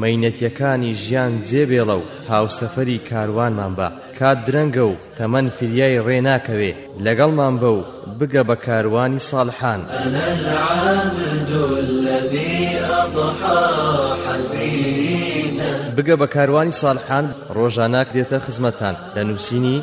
مەینەتیەکانی ژیان جێ بێڵە و هاوسەفەری کاروانمان بە، کات درەنگە و تەمەن فریای ڕێ ناکەوێ، لەگەڵمان بە و بگە بە کاروانی ساڵحان. انا العبد الذی اضحی حزینا. بگە بە کاروانی ساڵحان ڕۆژاناک دێتە خزمەتتان لە نووسینی،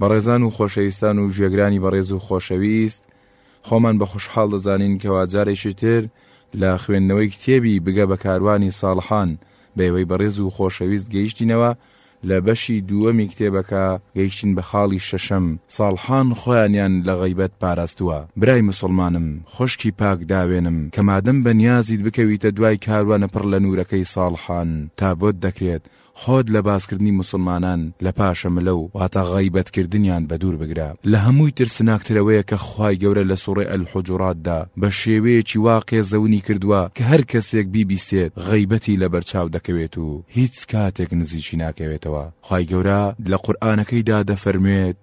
بەڕێزان و خۆشەویستان و گوێگرانی بەڕێز و خۆشەویست، خۆمان بە خوشحاڵ دەزانین کەوا جارێکی تر لە خوێندنەوەی کتێبی بگە بە کاروانی ساڵحان بەێوەی بەڕێز و خۆشەویست گەیشتینەوە لە بەشی دووەمی کتێبەکە گەیشتین بە خاڵی شەشەم ساڵحان خۆیانیان لە غەیبەت پاراستووە برای موسڵمانم خوشکی پاک داوێنم کە مادەم بە نیازیت بکەویتە دوای کاروانە پڕ لە نورەکەی ساڵحان تا بۆت دەکرێت خۆت لە باسکردنی موسڵمانان لە پاشە ملە و واتە غەیبەت کردنیان بەدوور بگرە. لە هەمووی ترسناکتر ئەوەیە کە خوای گەورە لە سوڕەی الحجرات دا بە شێوەیەکی وا قێزەونی کردووە کە هەر کەسێک بیبیستێت غەیبەتی لەبەرچاو دەکەوێت و هیچ کاتێک نزیکی ناکەوێتەوە. خوای گەورە لە قورئانەکەیدا دەفەرموێت.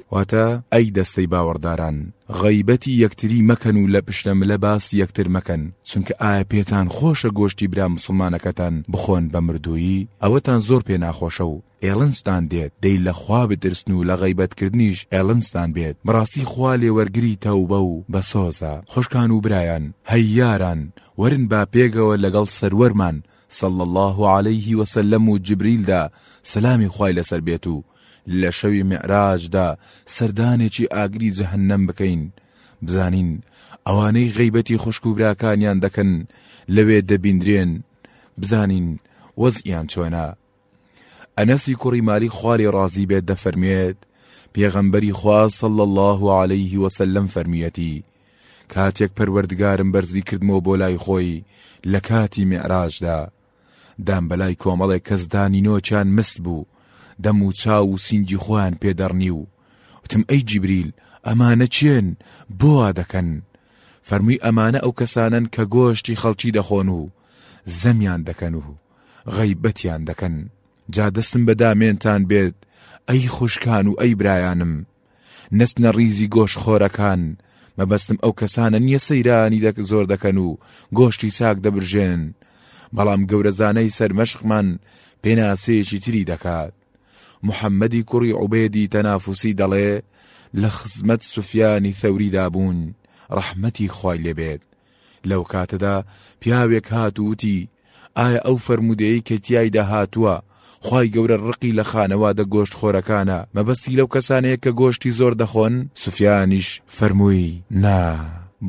واتە، ئەی دەستەی باوەڕداران، غەیبەتی یەکتری مەکەن و لە پشتە ملە باسی یەکتر مەکەن، چونکە ئایا پێتان خۆشە گۆشتی برا موسڵمانەکەتان بخۆن بە مردوویی؟ ئەوەتان زۆر پێ ناخۆشە و ئێڵنجتان دێت، دەی لە خوا بترسن و لە غەیبەتکردنیش ئێڵنجتان بێت، بەڕاستی خوا لێوەرگری تەوبە و بەسۆزە. خوشکان و برایان، هەی یاران، وەرن با پێگەوە لەگەڵ سەروەرمان صلی اللە علیە و سلم و جبریل دا سەلامی خوای لەسەر بێت و لە شەوی میعراج دا سەردانێکی ئاگری جەهەنەم بکەین بزانین ئەوانەی غەیبەتی خوشک و براکانیان دەکەن لەوێ دەبیندرێن بزانین وەزعیان چۆنە ئەنەسی کوڕی مالیک خوا لێ ڕازی بێت دەفەرموێت، پێغەمبەری خوا صلی اللە علیه وسلم فەرموویەتی، کاتێک پەروەردگارم بەرزی کردمەوە بۆ لای خۆی لە کاتی میعراجدا، دام بە لای کۆمەڵێک کەسدا نینۆکیان مس بوو، دەم و چاو و سینگی خۆیان پێ دەڕنی و وتم ئەی جیبریل ئەمانە کێن بۆ وا دەکەن؟ فەرمووی ئەمانە ئەو کەسانەن کە گۆشتی خەڵکی دەخۆن و زەمیان دەکەن و غەیبەتیان دەکەن جا دەستم بە دامێنتان بێت ئەی خوشکان و ئەی برایانم نەچنە ڕیزی گۆش خۆرەکان مەبەستم ئەو کەسانە نییە سەیرانی دەک زۆر دەکەن و گۆشتی ساک دەبرژێن بەڵام گەورەزانەی سەرمەشقمان پێناسەیەکی تری دەکات محەممەدی کوڕی عوبێدی تەنافوسی دەڵێ لە خزمەت سوفیانی ثەوریدا بوون ڕەحمەتی خوای لێبێت لەو کاتەدا پیاوێک هات و وتی، ئایا ئەو فەرموودەیەی کە تیایدا هاتووە، خوای گەورە ڕقی لە خانەوادە گۆشتخۆرەکانە، مەبەستی لەو کەسانەیە کە گۆشتی زۆر دەخۆن؟ سوفیانیش فەرمووی، نا،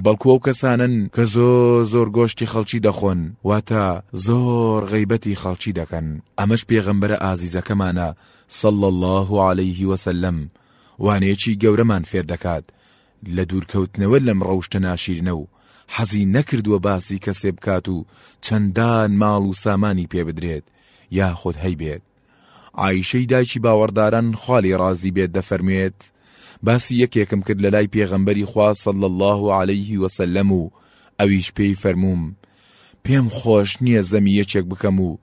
بەڵکو ئەو کەسانەن کە زۆر زۆر گۆشتی خەڵکی دەخۆن، واتە زۆر غەیبەتی خەڵکی دەکەن. ئەمەش پێغەمبەرە ئازیزەکەمانە، صلی اللە علیه وسلم، وانەیەکی گەورەمان فێر دەکات، لە دوورکەوتنەوە لەم ڕەوشتە ناشیرنە و حەزی نەکردووە باسی کەسێ بکات و چەندان ماڵ و سامانی پێ بدرێت یاخود هەیبێت. عائیشەی دایکی باوەڕداران خوا لێی ڕازی بێت دەفەرموێت، باسی یەکێکم کرد لەلای پێغەمبەری خوا صلی اللە علیه وسلم و ئەویش پێی فەرمووم، پێم خۆش نییە زەمی یەکێک بکەم و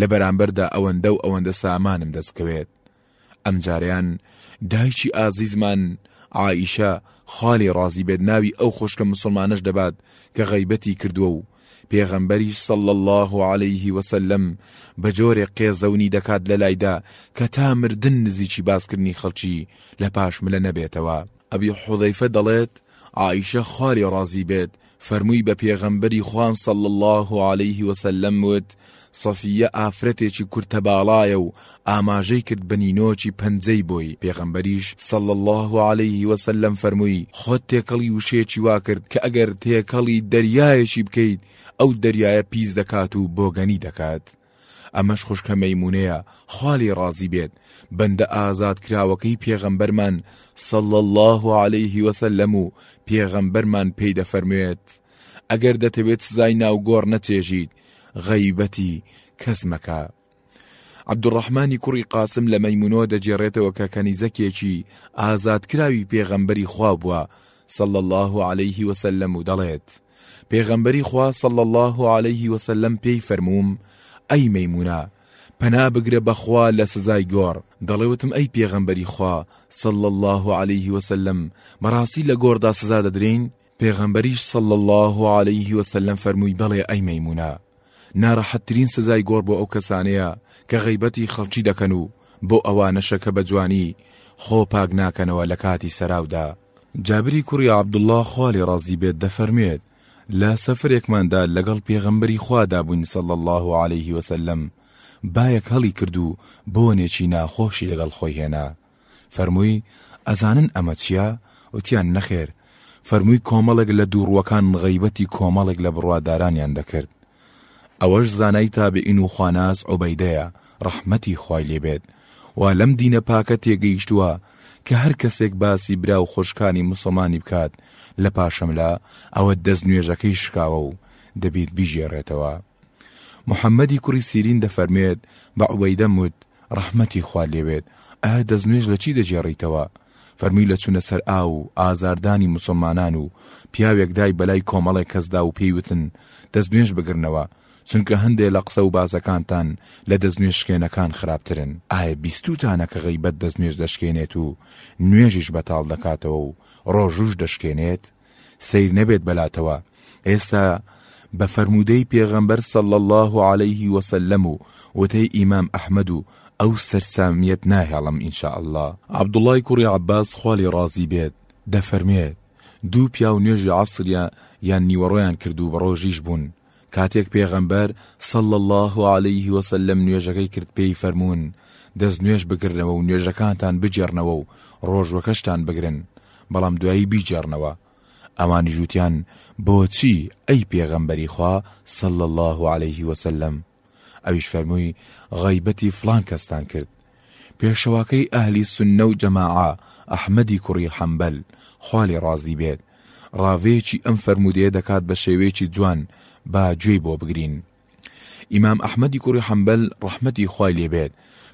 لە بەرامبەردا ئەوەندە و ئەوەندە سامانم دەست کەوێت. ئەمجارەیان دایکی ئازیزمان عائیشە خالی ڕازی بێت ناوی ئەو خوشکە مسوڵمانەش دەبات کە غەیبەتی کردووە و پێغەمبەریش صلی اللە علیه وسلم بە جۆرێک قێزەونی دەکات لە لایدا کە تا مردن نزیکی باسکردنی خەڵکی لە پاشملە نەبێتەوە. ئەبی حوزەیفە دەڵێت، عائیشە خالی ڕازی بێت فەرمووی بە پێغەمبەری خوام صلی اللە علیه وسلم وت صەفیە ئافرەتێکی کورتە باڵایە و ئاماژەی کرد بە نینۆکی پەنجەی بۆی پێغەمبەریش صلی اللە علیه وسلم فەرمووی خۆت تێکەڵی وشەیەکی وا کرد کە ئەگەر تێکەڵی دەریایەکی بکەیت ئەو دەریایە پیس دەکات و بۆگەنی دەکات ئەمەش خوشکە مەیمونەیە خوا لێی ڕازی بێت بەندە ئازاد کراوەکەی پێغەمبەرمان صلی اللە علیه وسلم و پێغەمبەرمان پێی دەفەرموێت ئەگەر دەتەوێت سزای ناو گۆڕ نەچێژیت غەیبەتی کەس مەکە عبدڕحمانی کوڕی قاسم لە مەمونۆ دەجێڕێتەوە کە کەنیزەکێکی ئازادکراوی پێغەمبەری خوا بووە سەڵ الله عليه وسلم و دەڵێت پێغەمبەری خوا صلی اللە علیه وسلم پێی فەرمووم ئەی مەیمونە پەنا بگرە بەخوا لە سزای گۆڕ دەڵێ وتم ئەی پێغەمبەری خوا صلی اللە علیه وسلم بەڕاستی لە گۆڕدا سزا دەدرێین پێغەمبەریش صلی اللە علیه وسلم فەرمووی بەڵێ ئەی مەیمونە ناڕەحەتترین سزای گۆڕ بۆ ئەو کەسانەیە کە غیبەتی خەڵکی دەکەن و بۆ ئەوانەشە کە بە جوانی خۆ پاک ناکەنەوە لە کاتی سەراودا جابری کوڕی عەبدوڵڵا خوا لێ ڕازی بێت دەفەرموێت، لە سەفرێکماندا لەگەڵ پێغەمبەری خوادا بووین صلی اللە علیه وسلم، بایەک هەڵیکرد و بۆنێکی ناخۆشی لەگەڵ خۆی هێنا، فەرمووی، ئەزانن ئەمە چییە؟ وتیان، نەخێر، فەرمووی، کۆمەڵێک لە دووڕووەکان غەیبەتی کۆمەڵێک لە بڕوادارانیان دەکرد، ئەوەش زانای تابعین و خواناس عوبەیدەیە ڕەحمەتی خوای لێ بێت وا لەم دینە پاکە تێگەیشتووە کە هەر کەسێک باسی برا و خوشکانی موسڵمانی بکات لە پاشەملا ئەوە دەست نوێژەکەی شکاوە و دەبیت بیگێڕێتەوە محمدی کوڕی سیرین دەفەرموێت بە عوبەیدەم وت ڕەحمەتی خوا لێبێت، ئایا دەستنوێژ لە چی دەگێڕیتەوە؟ فەرمووی لە چوونە سەر ئاو و ئازاردانی موسڵمانان و پیاوێک دای بەلای کۆمەڵێک کەسدا و پێی وتن دەستنوێژ بگرنەوە، چونکە هەندێ لە قسە و باسەکانتان لە دەستنوێژ شکێنەکان خراپترن. ئایا بیستووتانە کە غیبەت دەستنوێژ دەشکێنێت و نوێژیش بەتاڵ دەکاتەوە و ڕۆژووش دەشکێنێت؟ سەیر نەبێت بەلاتەوە ئێستا بە فەرموودەی پێغەمبەر صلی اللە علیه وسلم و وتەی ئیمام ئەحمەد و ئەو سەرسامیەت ناهێڵم ان شاء اللە. عەبدوڵای کوڕی عەباس خوا لێی ڕازی بێت دەفەرموێت، دوو پیاو نوێژی عەسریان یان نیوەڕۆیان کرد و بەڕۆژیش بوون، کاتێک پێغەمبەر، صلی اللە علیە وسلم، نوێژەکەی کرد پێی فەرموون، دەست نوێژ بگرنەوە و نوێژەکانتان بگێڕنەوە و ڕۆژوەکەشتان بگرن، بەڵام دوایی بیگێڕنەوە، ئەوانیش وتیان، بۆچی، ئەی پێغەمبەری خوا، صلی اللە علیە وسلم، ئەویش فەرمووی غەیبەتی فڵان کەستان کرد پێشەواکەی ئەهلی سوننە و جەماعە ئەحمەدی کوڕی حەنبەل خوا لێ ڕازی بێت ڕاڤەیەکی ئەم فەرموودەیە دەکات بە شێوەیەکی جوان با گوێی بۆ بگرین ئیمام ئەحمەدی کوڕی حەنبەل ڕەحمەتی خوای لێ بێت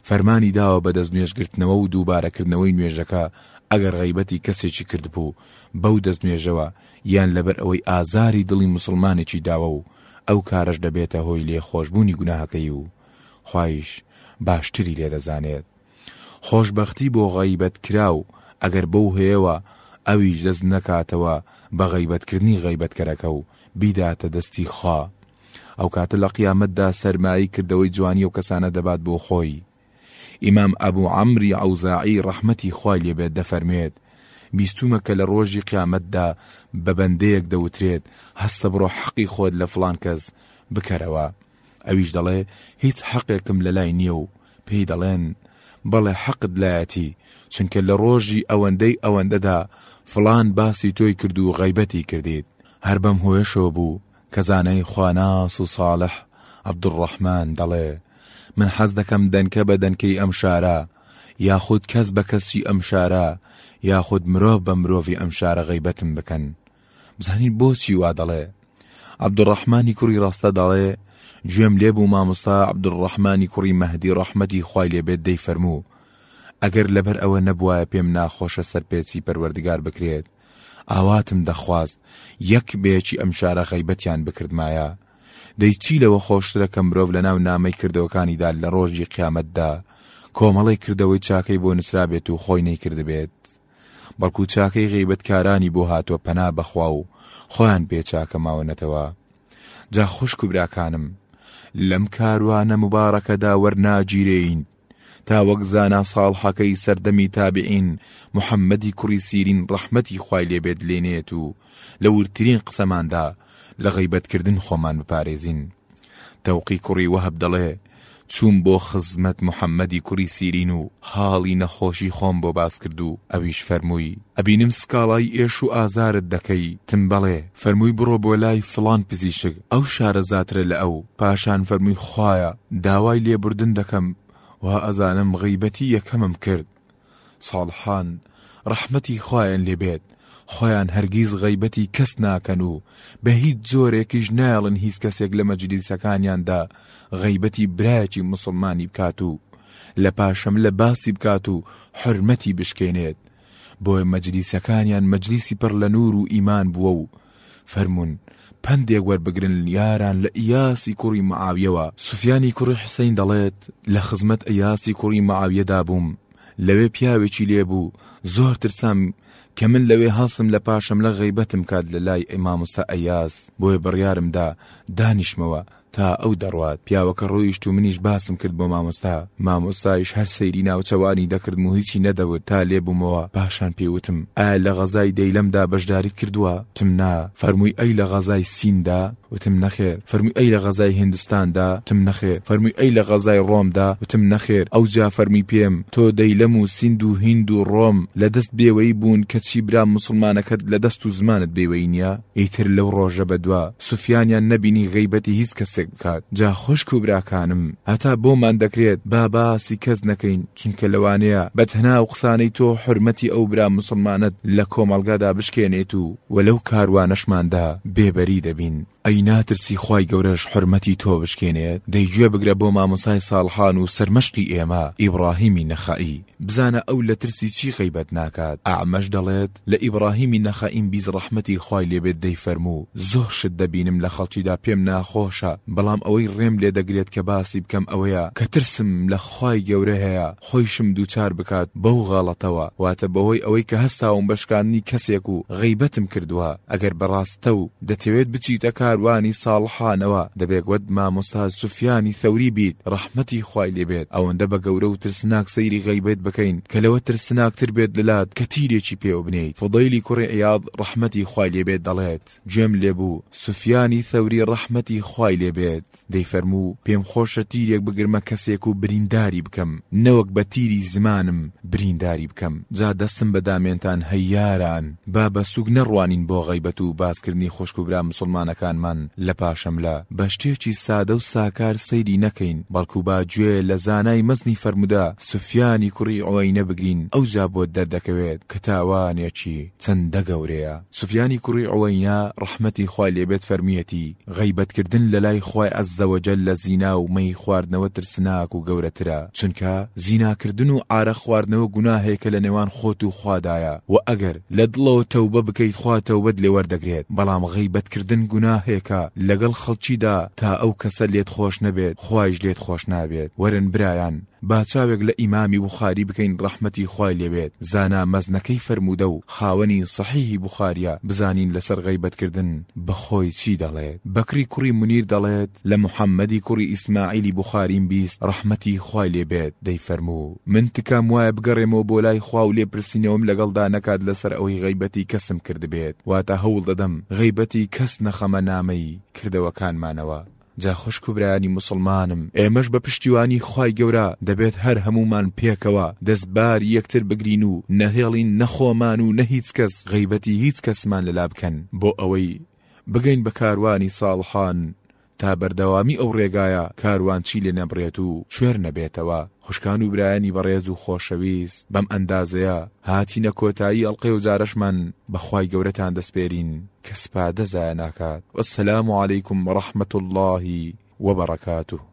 فەرمانی داوە بە دەست نوێژ گرتنەوە و دووبارەکردنەوەی نوێژەکە ئەگەر غەیبەتی کەسێکی کردبوو بەو دەست نوێژەوە یان لەبەر ئەوەی ئازاری دڵی موسڵمانێکی داوە و ئەو کارەش دەبێتە هۆی لێخۆشبوونی گوناهەکەی و خوایش باشتری لێ دەزانێت خۆشبەختی بۆ غەیبەت کراو ئەگەر بەو هۆیەوە ئەویش دەست نەکاتەوە بە غەیبەت کردنی غەیبەتکەرەکە و بیداتە دەستی خوا ئەو کاتە لە قیامەتدا سەرمایەی کردەوەی جوانی ئەو کەسانە دەبات بۆ خۆی ئیمام ئەبو عەمری ئەوزاعی ڕەحمەتی خوای لێ بێت دەفەرموێت، بیستوومە کە لە ڕۆژی قیامەتدا بە بەندەیەک دەوترێت، هەستە بڕۆ حەقی خۆت لە فڵان کەس بکەرەوە. ئەویش دەڵێ، هیچ حەقێکم لە لای نییە و پێی دەڵێن، بەڵێ حەقت لایەتی، چونکە لە ڕۆژی ئەوەندەی ئەوەندەدا فڵان باسی تۆی کرد و غەیبەتی کردیت. هەر بەم هۆیەشەوە بوو کەزانای خواناس و ساڵح عەبدولڕەحمان دەڵێ، من حەز دەکەم دەنکە بە دەنکەی ئەم شارە، یاخود کەس بە کەسی ئەم شارە، یاخود مرۆڤ بە مرۆڤی ئەم شارە غەیبەتم بکەن. بزانین بۆچی وا دەڵێ؟ عەبدولڕەحمانی کوڕی ڕەستە دەڵێ، گوێم لێ بوو مامۆستا عەبدولڕەحمانی کوڕی مەهدی ڕەحمەتی خوای لێ بێت دەیفەرموو، ئەگەر لەبەر ئەوە نەبوایە پێم ناخۆشە سەرپێچی پەروەردگار بکرێت، ئاواتم دەخواست یەک بەیەکی ئەم شارە غەیبەتیان بکردمایە، دەی چی لەوە خۆشترە کە مرۆڤ لەناو نامەی کردەوەکانیدا لەڕۆژی قیامەتدا کۆمەڵێک کردەوەی چاکەی بۆ نوسرابێت و خۆی نەیکردبێت بەڵکو چاکەی غەیبەتکارانی بۆ هاتوە پەنا بەخوا و خۆیان بێ چاکە ماونەتەوە جا خوشک و براکانم لەم کاروانە موباڕەکەدا وەرناگیرێین تا وەک زانا ساڵحەکەی سەردەمی تابعین محمدی کوڕی سیرین ڕەحمەتی خوای لێ بێت لێ نێت و لە وردترین قسەماندا لە غەیبەت کردن خۆمان بپارێزین تەوقی کوڕی وەهەب دەڵێ چووم بۆ خزمەت محمدی کوڕی سیرین و حاڵی نەخۆشی خۆم بۆ باس کرد و ئەویش فەرمووی ئەبینم سکاڵای ئێش و ئازارت دەکەی تم بەڵێ فەرمووی بڕۆ بۆ لای فڵان پزیشک، ئەو شارەزاترە لە ئەو، پاشان فەرمووی خوایە داوای لێبوردن دەکەم، وائەزانم غیبەتی یەکەمم کرد. ساڵحان، ڕەحمەتی خوایان لێ بێت، خۆیان هەرگیز غیبەتی کەس ناکەن و بە هیچ جۆرێکیش نایەڵن هیچ کەسێک لە مەجلیسەکانیاندا غیبەتی برایەکی موسڵمانی بکات و لە پاشەملە باسی بکات و حورمەتی بشکێنێت، بۆیە مەجلیسەکانیان مەجلیسی پڕ لە نور و ئیمان بووە و فەرموون پەندێک وەربگرن یاران لە ئیاسی کوڕی معاویەوە سوفیانی کوڕی حسین دەڵێت لە خزمەت ئیاسی کوڕی معاویەدا بووم لەوێ پیاوێکی لێ بوو زۆر ترسام کە من لەوێ هەڵسم لە پاشەملە غەیبەتم کات لە لای ئەی ماموستا ئەیاس بۆیە بڕیارم دا دانیشمەوە تا ئەو دەڕوات پیاوەکە ڕۆیشت و منیش باسم کرد بۆ مامۆستا، مامۆستایش هەر سەیری ناوچەوانی دەکردم و هیچی نەدەوت تا لێ بوومەوە، پاشان پێی وتم، ئایا لە غەزای دەیلەمدا بەشداریت کردووە؟ وتم نا، فەرمووی ئەی لە غەزای سیندا؟ وتم نەخێر، فەرمووی ئەی لە غەزای هیندستاندا؟ وتم نەخێر، فەرمووی ئەی لە غەزای ڕۆمدا؟ وتم نەخێر، ئەوجا فەرمووی پێم، تۆ دەیلەم و سیند و هیند و ڕۆم لە دەست بێوەیی بوون کەچی برام موسڵمانەکەت لە دەست و زمانت بێوەیی نییە؟ ئیتر لەو ڕۆژە بەدوا سوفیانیان نەبینی غەیبەتی هیچ کەسێک بکات جا خوشک و براکانم هەتا بۆمان دەکرێت با باسی کەس نەکەین چونکە لەوانەیە بەتهناو قسانەی تۆ حورمەتی ئەو برا موسڵمانەت لە کۆمەڵگادا بشکێنێت و وە لەو کاروانەشماندا بێ بەری دەبین ئەی ناترسی خوای گەورەش حورمەتی تۆ بشکێنێت دەی گوێ بگرە بۆ مامۆسای ساڵحان و سەرمەشقی ئێمە ئیبڕاهیمی نەخائی بزانە ئەو لە ترسی چی غەیبەت ناکات ئەعمەش دەڵێت. لە ئیبڕاهیمی نەخەئیم بیز ڕەحمەتی خوای لێ بێت دەیفەرموو، زۆر شت دەبینم لە خەڵکیدا پێم ناخۆشە بەڵام ئەوەی ڕێم لێ دەگرێت کە باسی بکەم ئەوەیە کە ترسم لە خوای گەورە هەیە خۆیشم دووچار بکات بەو غەڵەتەوە واتە بەهۆی ئەوەی کە هەستاوم بە شکاندنی کەسێک و غیبەتم کردووە ئەگەر بە ڕاستەو دەتەوێت بچیتە کاروانی ساڵحانەوە دەبێک وەت مامۆستا سوفیانی ثەوری بیت ڕەحمەتی خوای لێ بێت ئەوەندە بە گەورە و ترسناک سەیری غەیبت بکەین کە لەوە ترسناک تر بێت لەلات کە تیرێکی پێوە بنێیت فوضەیلی کوڕی عیاض ڕەحمەتی خوای لێ بێت دەڵێت گوێم لێ بوو سوفیانی ثەوری ڕەحمەتی خوای لێ بێت دەیفەرموو، پێم خۆشە تیرێک بگرمە کەسێک و برینداری بکەم، نەوەک بە تیری زمانم برینداری بکەم، جا دەستم بە دامێنتان هەی یاران، با بە سووک نەڕوانین بۆ غەیبەت و باسکردنی خوشک و برا مسوڵمانەکانمان لە پاشەملە، بە شتێکی سادە و ساکار سەیری نەکەین، بەڵکو با گوێ لە زانای مەزنی فەرموودە سوفیانی کوڕی عوەینە بگرین، ئەوجا بۆت دەردەکەوێت کە تاوانێکی چەندە گەورەیە. سفیانی کوڕی عوەینە ڕەحمەتی خوای لێ بێت فەرموویەتی، غەیبەت کردن لە لای خوای عەززەوەجەل لە زینا و مەی خواردنەوە ترسناک و گەورەترە، چونکە زینا کردن و عارەق خواردنەوە گوناهێکە لە نێوان خۆت و خوادایە، وە ئەگەر لە دڵەوە تەوبە بکەیت خوا تەوبەت لێ وەردەگرێت، بەڵام غەیبەت کردن گوناهێکە لەگەڵ خەڵکیدا تا ئەو کەسە لێت خۆش نەبێت خوایش لێت خۆش نابێت، وەرن برایان با چاوێک لە ئیمامی بوخاری بکەین ڕەحمەتی خوای لێ بێت زانا مەزنەکەی فەرموودە و خاوەنی سەحیحی بوخاریە بزانین لەسەر غەیبەت کردن بەخۆی چی دەڵێت بەکری کوڕی منیر دەڵێت لە محمدی کوڕی ئیسماعیلی بوخاریم بیست ڕەحمەتی خوای لێ بێت دەیفەرموو من تکام وایە بگەڕێمەوە بۆ لای خوا و لێپرسینەوەم لەگەڵدا نەکات لەسەر ئەوەی غەیبەتی کەسم کردبێت واتە هەوڵ دەدەم غەیبەتی کەس نەخەمە نامەی کردەوەکانمانەوە. جا خوشک و برایانی موسڵمانم ئێمەش بە پشتیوانی خوای گەورە دەبێت هەر هەموومان پێکەوە دەست باری یەکتر بگرین و نەهێڵین نە خۆمان و نە هیچ کەس غەیبەتی هیچ کەسمان لەلا بکەن بۆ ئەوەی بگەین بە کاروانی ساڵحان تا بەردەوامی ئەو ڕێگایە کاروانچی لێ نەبڕێت و کوێر نەبێتەوە. خوشکان و برایانی بەڕێز و خۆشەویست بەم ئەندازەیە هاتینە کۆتایی ئەڵقەی وجارەشمان بە خوای گەورەتان دەسپێرین کە سپادە زایە ناکات والسلام علیکم ورحمەتاللە وبرکاته.